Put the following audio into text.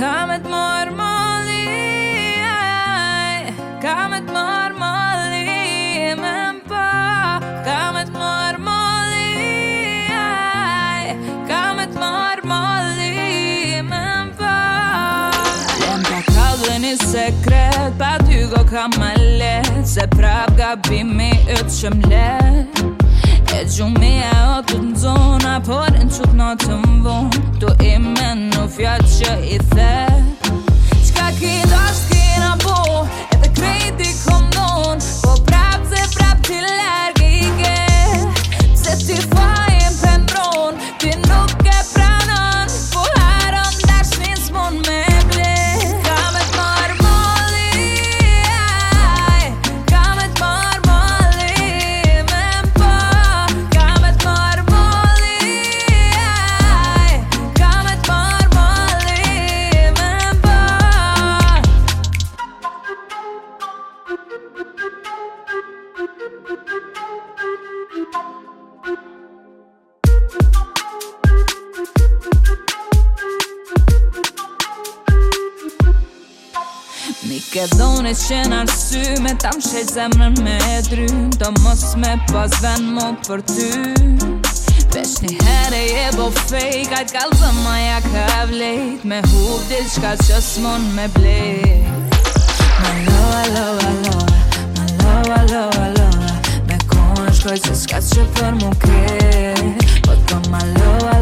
Kamet mor molli Kamet mor molli Me mpa Kamet mor molli Kamet mor molli Me mpa Lem ka kallë një sekret Pa ty go kam alet Se prap gabimi ytë që mlet E gjumi e o të nëzona Por në qëtë në të mvon Tu ime në fjatë Mi ke dhoni qenë arsy Me tam shetë zemrën me dry Do mos me pas ven më për ty Vesh një herë e bo fejk Ajt kalë dhe ma ja ka vlejt Me hudit qka që s'mon me blejt Ma loa, loa, loa Ma loa, loa, loa Me kohën shkoj që s'ka që për mu ke Po të ma loa,